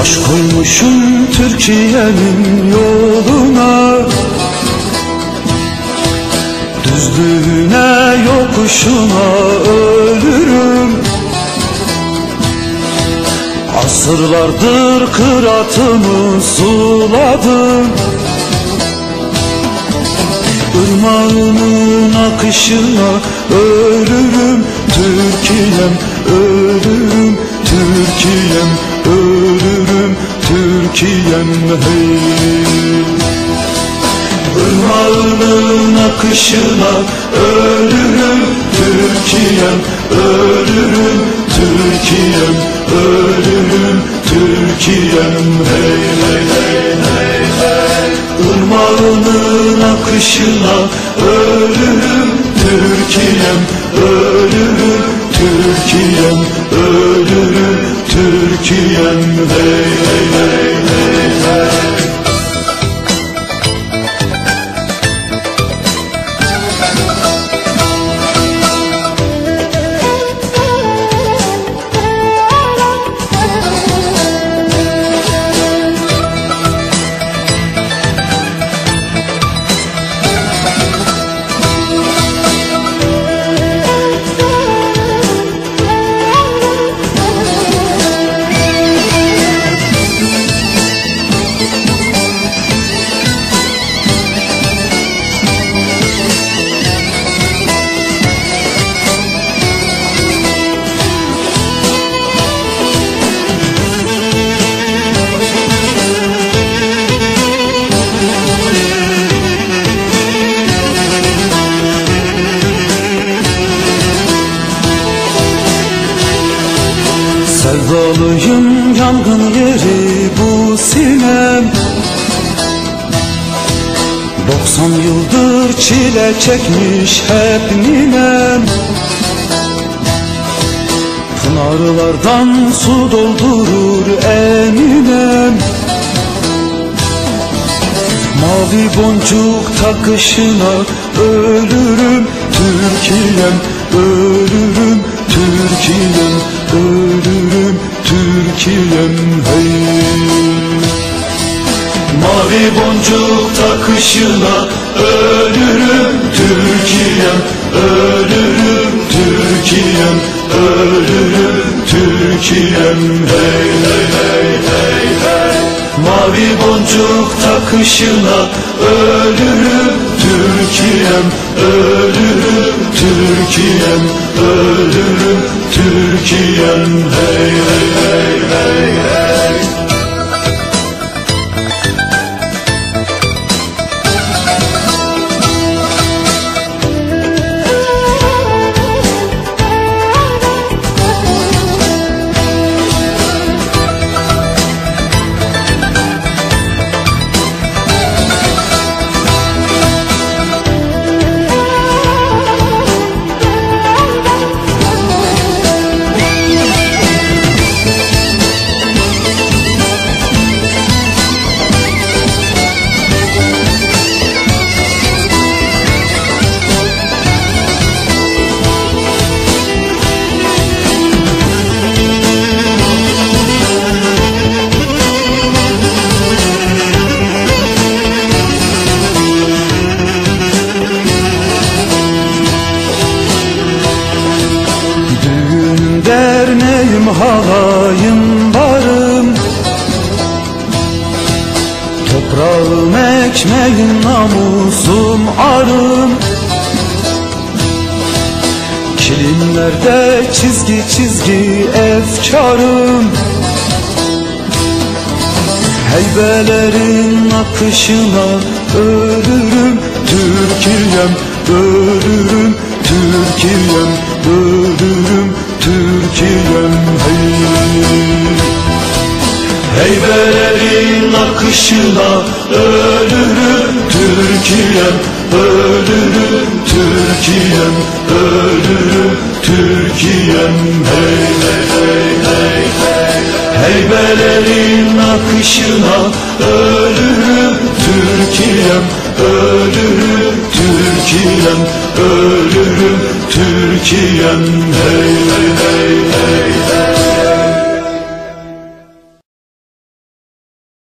Baş koymuşum Türkiye'nin yoluna. Düzlüğüne yokuşuna ölürüm. Asırlardır kıratımı suladım. Irmağının akışına ölürüm. Türkiye'm ölürüm. Türkiye'm Türkiye'm hey Irmağının akışına ölürüm Türkiye'm ölürüm Türkiye'm ölürüm Türkiye'm. Hey hey hey hey hey. Irmağının akışına ölürüm Türkiye'm ölürüm Türkiye'm ölürüm Türkiye'm hey hey hey hey hey Sevdalıyım yangın yeri bu sinem. 90 yıldır çile çekmiş hep ninem. Pınarlardan su doldurur eninem Mavi boncuk takışına ölürüm Türkiye'm ölürüm Türkiye'm ölürüm Türkiye'm hey Mavi boncuk takışına ölürüm Türkiye'm ölürüm Türkiye'm ölürüm Türkiye'm. Hey hey hey hey hey. Mavi boncuk takışına ölürüm Türkiye'm ölürüm Türkiye'm ölürüm Türkiye'm. Hey hey hey derneğim halayım varım. Toprağım ekmeğim namusum arım. Kilimlerde çizgi çizgi efkarım. Heybelerin akışına ölürüm Türkiye'm ölürüm Türkiye'm ölürüm Türkiye'm hey Heybelerin akışına ölürüm. Türkiye'm ölürüm. Türkiye'm ölürüm. Türkiye'm hey hey hey hey hey Heybelerin akışına ölürüm. Türkiye'm ölürüm. Türkiye'm ölürüm Türkiye'm. Hey hey hey hey hey